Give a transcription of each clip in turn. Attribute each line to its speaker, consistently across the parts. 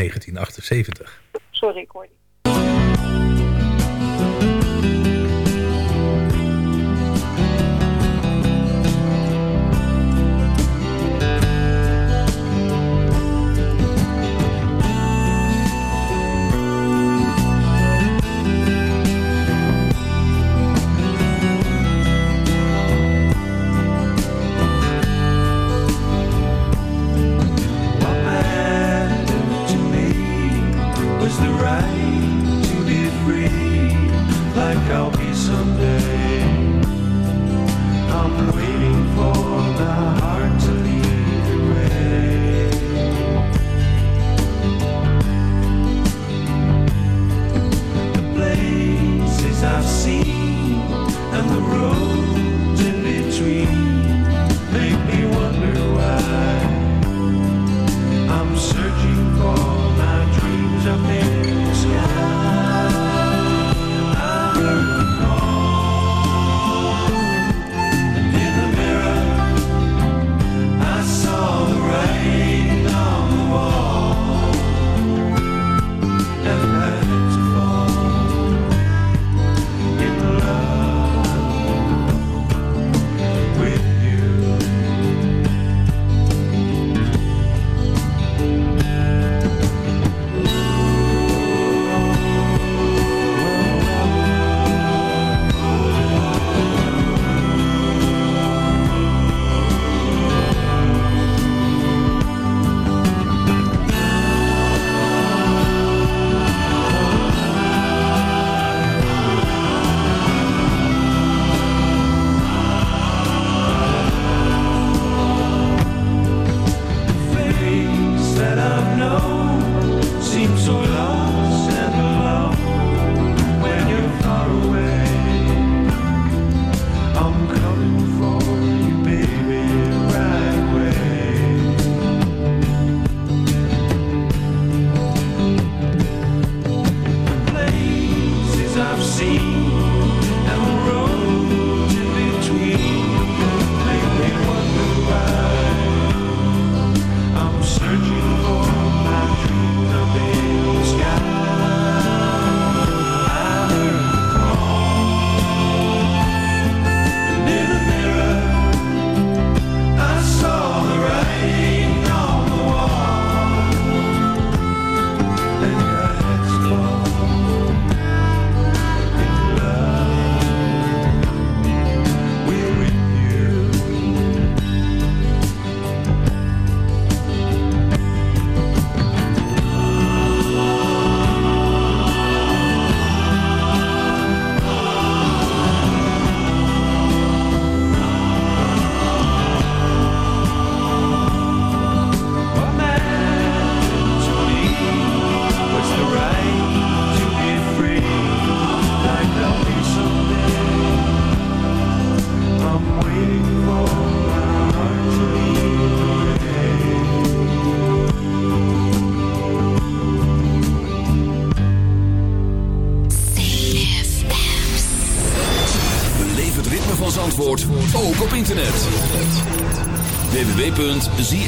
Speaker 1: 1978.
Speaker 2: Sorry, ik hoor niet.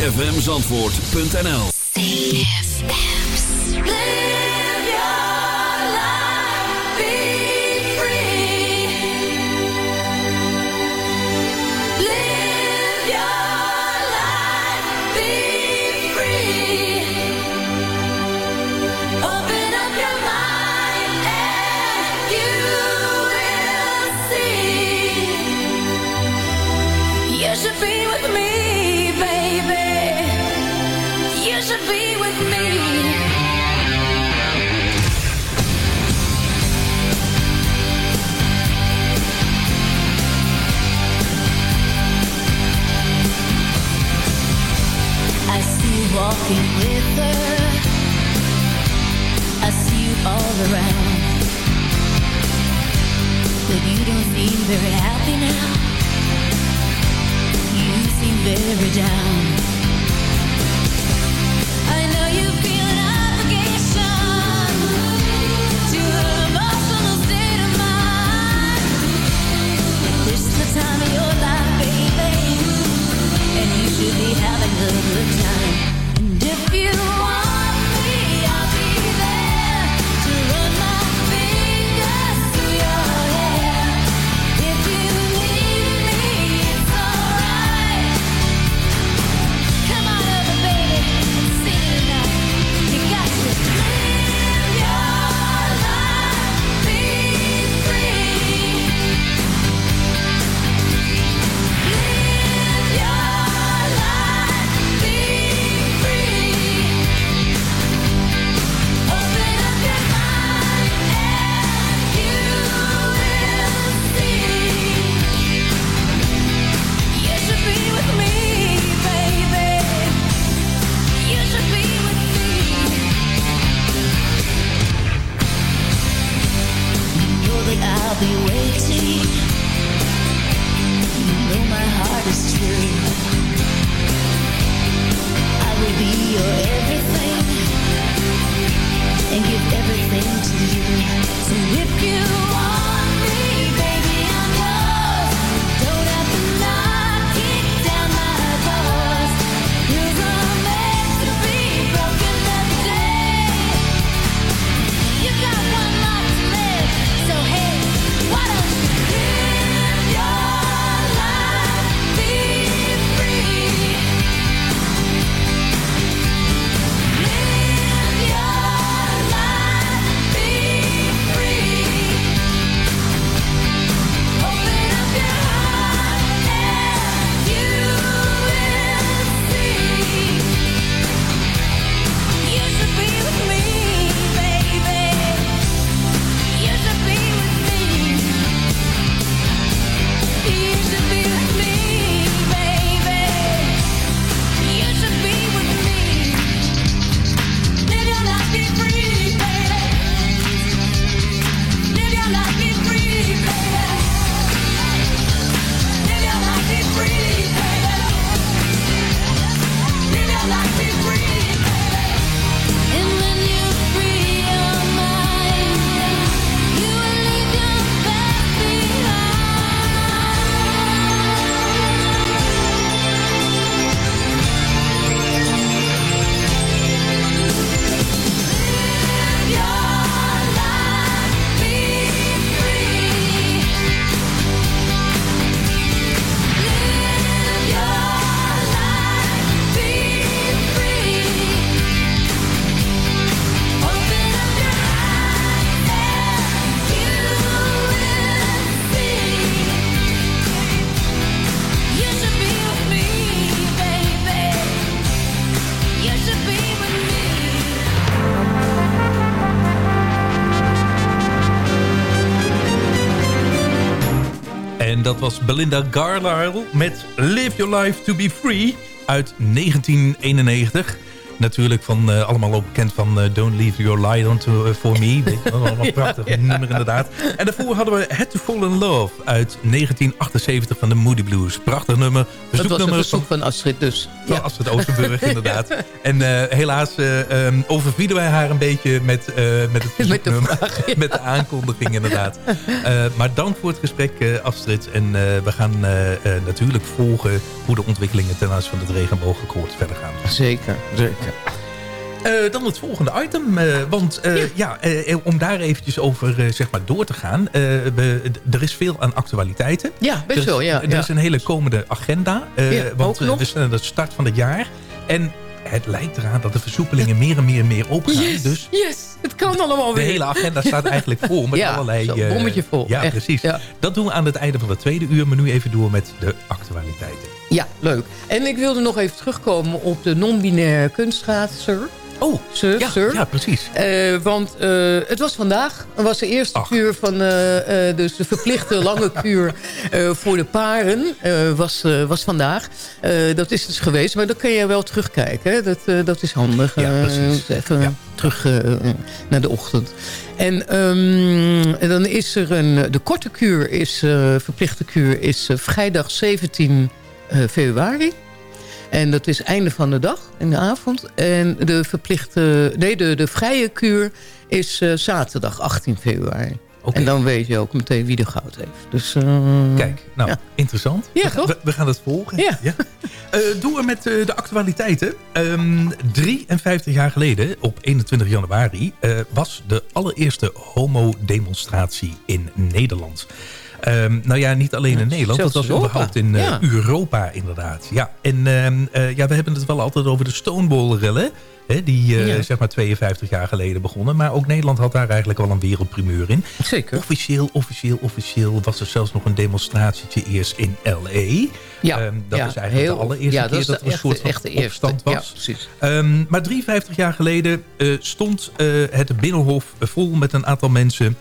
Speaker 3: www.zfmzandvoort.nl
Speaker 4: very happy now. You seem very down.
Speaker 1: Was Belinda Carlisle met Live Your Life to be Free uit 1991 natuurlijk van uh, allemaal ook bekend van uh, Don't Leave Your Light On to, uh, For Me. Een prachtig ja, nummer inderdaad. En daarvoor hadden we Had to Fall in Love uit 1978 van de Moody Blues. Prachtig nummer.
Speaker 5: Dat was een verzoek van Astrid dus.
Speaker 1: Van ja. Astrid Oosterburg inderdaad. En helaas um, overvielen wij haar een beetje met, met het. Met de, vraag, met de aankondiging inderdaad. maar dank voor het gesprek Astrid. En we gaan natuurlijk volgen hoe de ontwikkelingen ten aanzien van het regenboogakkoord verder gaan.
Speaker 5: Zeker, zeker.
Speaker 1: Uh, dan het volgende item. Uh, want uh, ja, om daar eventjes over zeg maar door te gaan. We, er is veel aan actualiteiten.
Speaker 5: Ja, best wel. Ja,
Speaker 1: er
Speaker 5: ja.
Speaker 1: is een hele komende agenda.
Speaker 5: ja,
Speaker 1: want we zijn aan de start van het jaar. En het lijkt eraan dat de versoepelingen meer en meer en meer open gaan.
Speaker 5: Yes,
Speaker 1: dus
Speaker 5: yes, het kan allemaal weer.
Speaker 1: De hele agenda staat eigenlijk vol met
Speaker 5: ja,
Speaker 1: allerlei...
Speaker 5: Zo, bommetje vol.
Speaker 1: Ja,
Speaker 5: echt.
Speaker 1: precies.
Speaker 5: Ja.
Speaker 1: Dat doen we aan het einde van het tweede uur. Maar nu even door met de actualiteiten.
Speaker 5: Ja, leuk. En ik wilde nog even terugkomen op de non-binaire kunstschaatser.
Speaker 1: Oh,
Speaker 5: sir,
Speaker 1: ja,
Speaker 5: sir.
Speaker 1: ja precies.
Speaker 5: Uh, want uh, het was vandaag. Het was de eerste Ach. kuur van uh, dus de verplichte lange kuur voor de paren. was, was vandaag. dat is dus geweest. Maar dan kun je wel terugkijken. Hè? Dat, dat is handig.
Speaker 1: Ja, precies.
Speaker 5: even
Speaker 1: ja.
Speaker 5: terug naar de ochtend. En, um, en, dan is er een... De korte kuur is, verplichte kuur is vrijdag 17 februari. En dat is einde van de dag, in de avond. En de verplichte, nee, de, de vrije kuur is uh, zaterdag 18 februari. Okay. En dan weet je ook meteen wie de goud heeft. Dus, uh,
Speaker 1: Kijk, nou, ja. interessant.
Speaker 5: Ja,
Speaker 1: we,
Speaker 5: toch?
Speaker 1: We, we, gaan het volgen.
Speaker 5: Ja.
Speaker 1: ja. Uh, doen we met uh, de actualiteiten. Um, 53 jaar geleden, op 21 januari... was de allereerste homo-demonstratie in Nederland. Um, nou ja, niet alleen in Nederland. Dat was überhaupt in
Speaker 5: ja.
Speaker 1: Europa inderdaad. Ja, en um, uh, ja, we hebben het wel altijd over de Stonewall-rellen. Die ja. zeg maar 52 jaar geleden begonnen. Maar ook Nederland had daar eigenlijk wel een wereldprimeur in.
Speaker 5: Zeker.
Speaker 1: Officieel, officieel, officieel was er zelfs nog een demonstratietje eerst in L.A.
Speaker 5: Ja,
Speaker 1: um, dat
Speaker 5: ja,
Speaker 1: is eigenlijk
Speaker 5: heel,
Speaker 1: de allereerste
Speaker 5: ja,
Speaker 1: keer dat,
Speaker 5: dat
Speaker 1: er een soort van
Speaker 5: echte
Speaker 1: opstand was.
Speaker 5: Ja, precies.
Speaker 1: Um, maar 53 jaar geleden uh, stond uh, het Binnenhof vol met een aantal mensen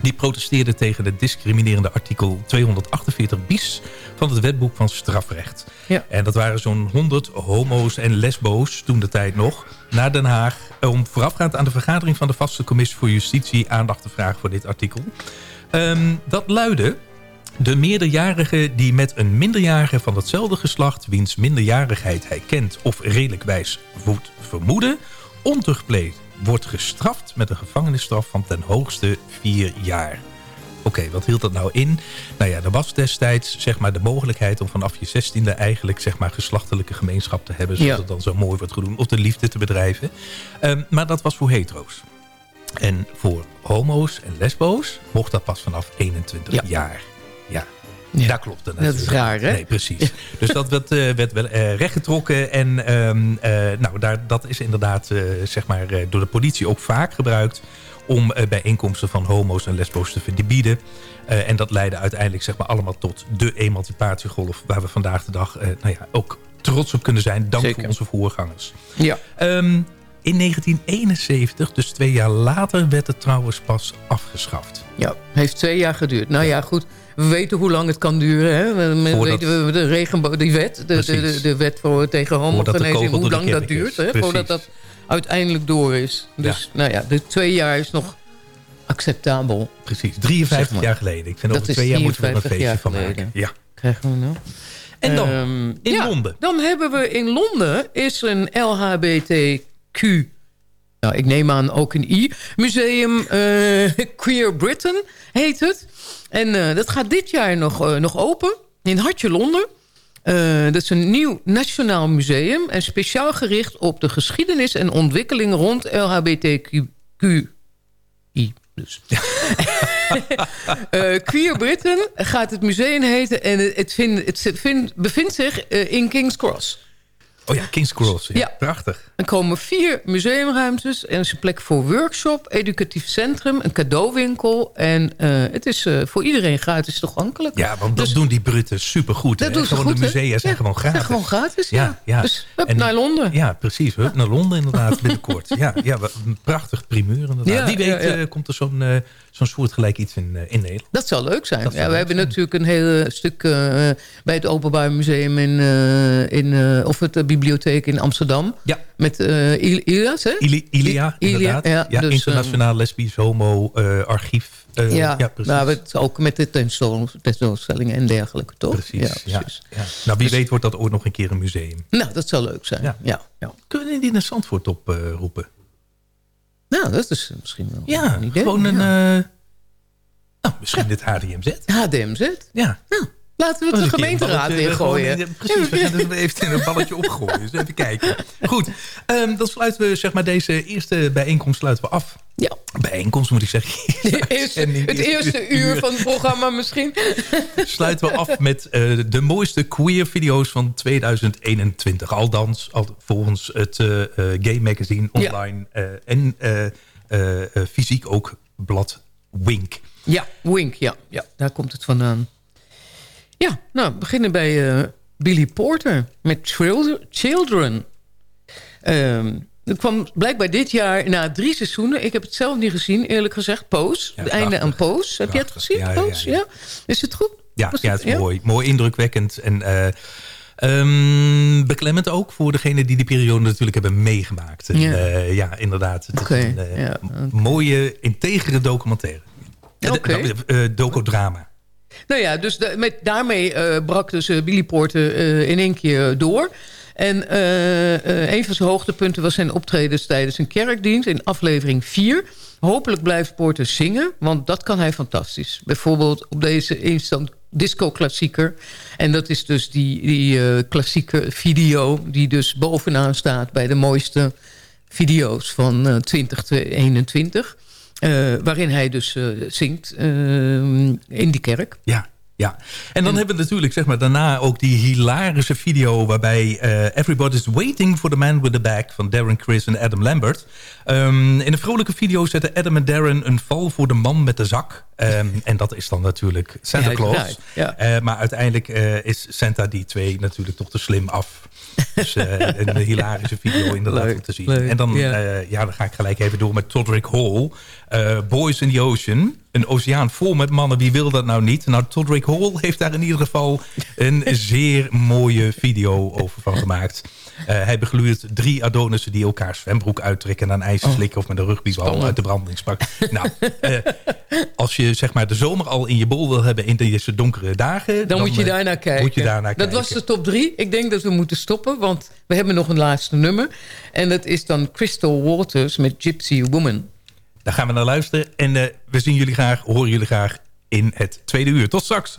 Speaker 1: die protesteerden tegen het discriminerende artikel 248 bis van het wetboek van strafrecht.
Speaker 5: Ja.
Speaker 1: En dat waren zo'n 100 homo's en lesbo's toen de tijd nog naar Den Haag om voorafgaand aan de vergadering van de vaste commissie voor justitie aandacht te vragen voor dit artikel. Um, dat luidde de meerderjarige die met een minderjarige van hetzelfde geslacht... wiens minderjarigheid hij kent of redelijkwijs moet vermoeden... ontuchtpleegt wordt gestraft met een gevangenisstraf van ten hoogste vier jaar. Oké, okay, wat hield dat nou in? Nou ja, er was destijds zeg maar, de mogelijkheid om vanaf je zestiende eigenlijk zeg maar, geslachtelijke gemeenschap te hebben. Zoals
Speaker 5: Ja.
Speaker 1: het dan zo mooi wordt genoemd. Of de liefde te bedrijven. Um, maar dat was voor hetero's. En voor homo's en lesbo's mocht dat pas vanaf 21
Speaker 5: Ja.
Speaker 1: jaar. Ja, daar klopt het
Speaker 5: Dat is raar, hè?
Speaker 1: Nee, precies. Dus dat werd, uh, werd wel uh, rechtgetrokken. En um, uh, nou, daar, dat is inderdaad zeg maar, door de politie ook vaak gebruikt... om bijeenkomsten van homo's en lesbo's te verbieden. en dat leidde uiteindelijk zeg maar, allemaal tot de emancipatiegolf... waar we vandaag de dag nou ja, ook trots op kunnen zijn. Dank
Speaker 5: Zeker.
Speaker 1: voor onze voorgangers.
Speaker 5: Ja.
Speaker 1: Um, in 1971, dus twee jaar later, werd het trouwens pas afgeschaft.
Speaker 5: Ja, heeft twee jaar geduurd. Nou ja, goed. We weten hoe lang het kan duren. Hè? We
Speaker 1: Voordat-
Speaker 5: weten we de regenboog, die wet, de, de, de, wet voor, tegen
Speaker 1: door
Speaker 5: hoe lang dat duurt. Hè? Voordat dat uiteindelijk door is. Dus nou ja, de twee jaar is nog acceptabel.
Speaker 1: Precies, 53
Speaker 5: Zeg maar.
Speaker 1: jaar geleden. Ik vind
Speaker 5: Dat
Speaker 1: over twee jaar moeten we er een
Speaker 5: 53
Speaker 1: feestje van maken. Ja.
Speaker 5: Krijgen we nou?
Speaker 1: En dan,
Speaker 5: Ehm,
Speaker 1: in
Speaker 5: ja,
Speaker 1: Londen.
Speaker 5: Dan hebben we in Londen is een LHBTQ... Nou, ik neem aan ook een I. Museum eh, Queer Britain heet het. En eh, dat gaat dit jaar nog, eh, nog open. In Hartje Londen. Dat is een nieuw nationaal museum. En speciaal gericht op de geschiedenis en ontwikkeling rond LHBTQI. Dus. Queer Britain gaat het museum heten. En het, het, vind- het vind- bevindt zich in King's Cross.
Speaker 1: Oh ja, King's Cross. Ja.
Speaker 5: Ja.
Speaker 1: Prachtig.
Speaker 5: Er komen vier museumruimtes. En is een plek voor workshop, educatief centrum, een cadeauwinkel. En eh, het is eh, voor iedereen gratis toegankelijk.
Speaker 1: Ja, want dat
Speaker 5: Dus-
Speaker 1: doen die Britten supergoed.
Speaker 5: Dat
Speaker 1: hè?
Speaker 5: doen ze
Speaker 1: gewoon
Speaker 5: goed,
Speaker 1: de musea zijn
Speaker 5: Ja,
Speaker 1: gewoon gratis.
Speaker 5: zijn gewoon gratis, ja.
Speaker 1: Ja, ja.
Speaker 5: Dus hup,
Speaker 1: En-
Speaker 5: naar Londen.
Speaker 1: Ja, precies. Hup, naar Londen inderdaad binnenkort. Ja, ja, een prachtig primeur inderdaad.
Speaker 5: Ja,
Speaker 1: Wie weet eh, komt er zo'n zo'n soortgelijk iets in, eh, in Nederland.
Speaker 5: Dat zou leuk zijn.
Speaker 1: Zou
Speaker 5: ja, we hebben
Speaker 1: zijn.
Speaker 5: natuurlijk een heel stuk eh, bij het Openbaar Museum in, eh, in eh, of het de bibliotheek in Amsterdam.
Speaker 1: Ja.
Speaker 5: Met eh Il- Ilias, hè?
Speaker 1: Ili- Ilia,
Speaker 5: I- Ilia,
Speaker 1: inderdaad.
Speaker 5: ja,
Speaker 1: Ja,
Speaker 5: dus,
Speaker 1: internationaal lesbisch homo eh, archief. eh,
Speaker 5: ja,
Speaker 1: ja,
Speaker 5: maar het ook met de tentoon- tentoonstellingen en dergelijke, toch?
Speaker 1: Precies,
Speaker 5: Ja, precies.
Speaker 1: ja. Nou, wie
Speaker 5: Dus-
Speaker 1: weet wordt dat ooit nog een keer een museum.
Speaker 5: Nou, dat zou leuk zijn.
Speaker 1: Ja. Kunnen we die naar Zandvoort oproepen?
Speaker 5: Nou, dat is misschien wel
Speaker 1: ja,
Speaker 5: een idee.
Speaker 1: gewoon een...
Speaker 5: Ja.
Speaker 1: eh, nou, misschien dit HDMZ.
Speaker 5: HDMZ.
Speaker 1: Ja.
Speaker 5: Nou, laten we het
Speaker 1: Oh,
Speaker 5: de gemeenteraad weer
Speaker 1: gewoon,
Speaker 5: gooien.
Speaker 1: ja, precies, we gaan er even een balletje opgooien. Dus even kijken. Goed, ehm, dan sluiten we zeg maar, deze eerste bijeenkomst sluiten we af.
Speaker 5: Ja,
Speaker 1: Bijeenkomst moet ik zeggen.
Speaker 5: het eerste,
Speaker 1: Uitzending,
Speaker 5: het eerste uur van het programma misschien.
Speaker 1: sluiten we af met eh, de mooiste queer video's van 2021. Aldans, al, volgens het eh, eh, Gay Magazine online eh, en eh, eh, eh, fysiek ook blad Wink.
Speaker 5: Ja, Wink, ja. ja. Daar komt het vandaan. Ja, nou, we beginnen bij eh, Billy Porter met Chil- Children. Ehm dat kwam blijkbaar dit jaar na drie seizoenen. Ik heb het zelf niet gezien, eerlijk gezegd.
Speaker 1: Ja,
Speaker 5: het einde aan. Pose. Heb je het gezien,
Speaker 1: Ja, ja,
Speaker 5: Pose?
Speaker 1: ja.
Speaker 5: Ja, Is het goed?
Speaker 1: Ja,
Speaker 5: Was
Speaker 1: ja, het is mooi. Mooi indrukwekkend. En ehm, beklemmend ook voor degenen die die periode natuurlijk hebben meegemaakt. En,
Speaker 5: Ja.
Speaker 1: eh, ja inderdaad. Het is een
Speaker 5: ja,
Speaker 1: mooie, integere documentaire. Nou, eh, docodrama.
Speaker 5: Nou ja, dus met, daarmee eh, brak dus eh, Billy Porter eh, in één keer door. En een van zijn hoogtepunten was zijn optredens tijdens een kerkdienst in aflevering 4. Hopelijk blijft Porter zingen, want dat kan hij fantastisch. Bijvoorbeeld op deze instant disco-klassieker. En dat is dus die, die klassieke video die dus bovenaan staat... bij de mooiste video's van eh 2021. Eh, waarin hij dus eh, zingt eh, in die kerk.
Speaker 1: Ja, ja. En dan hebben we natuurlijk zeg maar, daarna ook die hilarische video... waarbij Everybody's Waiting for the Man with the Bag... van Darren Chris en Adam Lambert. Ehm, in een vrolijke video zetten Adam en Darren een val voor de man met de zak. Ehm, en dat is dan natuurlijk Santa Claus.
Speaker 5: ja.
Speaker 1: Maar uiteindelijk is Santa die twee natuurlijk toch te slim af. Dus eh, een hilarische video inderdaad
Speaker 5: Leuk,
Speaker 1: om te zien.
Speaker 5: leuk,
Speaker 1: en dan, eh, ja, dan ga ik gelijk even door met Todrick Hall. Eh, Boys in the Ocean. Een oceaan vol met mannen. Wie wil dat nou niet? Nou, Todrick Hall heeft daar in ieder geval een zeer mooie video over van gemaakt. Eh, hij begluurt drie Adonissen die elkaar zwembroek uittrekken... en aan ijs slikken of met een rugbybal
Speaker 5: Spannend.
Speaker 1: uit de brandingspak. nou, eh, als je zeg maar de zomer al in je bol wil hebben in deze donkere dagen...
Speaker 5: Dan, moet je
Speaker 1: eh,
Speaker 5: daar naar kijken.
Speaker 1: Moet je daar naar
Speaker 5: dat
Speaker 1: kijken.
Speaker 5: was de top drie. Ik denk dat we moeten stoppen, want we hebben nog een laatste nummer. En dat is dan Crystal Waters met Gypsy Woman.
Speaker 1: Daar gaan we naar luisteren. En we zien jullie graag, horen jullie graag in het tweede uur. Tot straks.